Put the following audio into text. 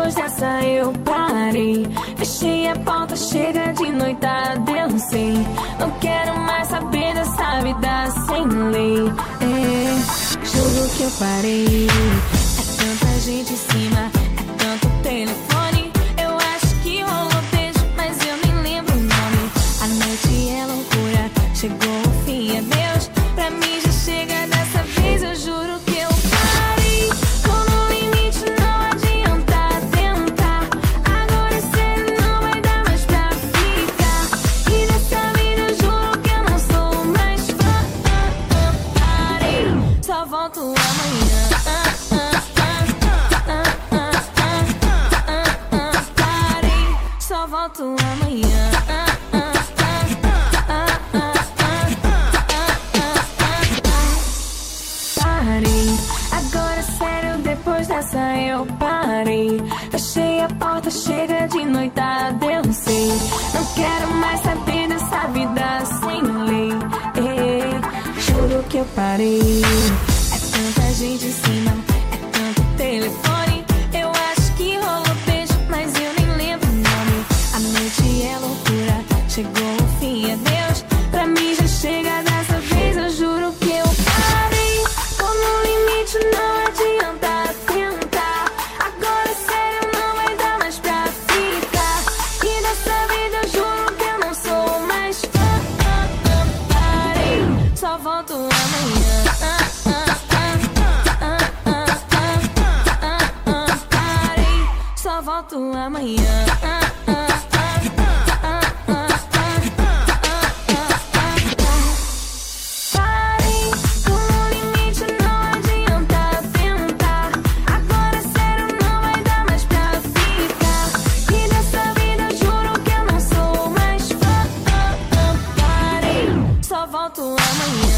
depois dessa eu parei. Fechei a porta, chega de noitada, eu sei. Não quero mais saber dessa vida sem lei. É, juro que eu parei. É tanta gente em cima, só volto amanhã. Parei, só volto amanhã. Parei, agora sério, depois dessa eu parei. Fechei a porta, chega de noitada, eu sei. Não quero mais saber dessa vida sem lei. Juro que eu parei. É tanta gente em cima, é tanto telefone. Eu acho que rolou beijo, mas eu nem lembro o nome. A noite é loucura, chegou o fim, é Deus. Pra mim já chega dessa vez, eu juro que eu parei. Tô no limite, não adianta tentar. Agora é sério, não vai dar mais pra ficar. E dessa vida eu juro que eu não sou mais fã. Parei, só volto Parei, só volto amanhã.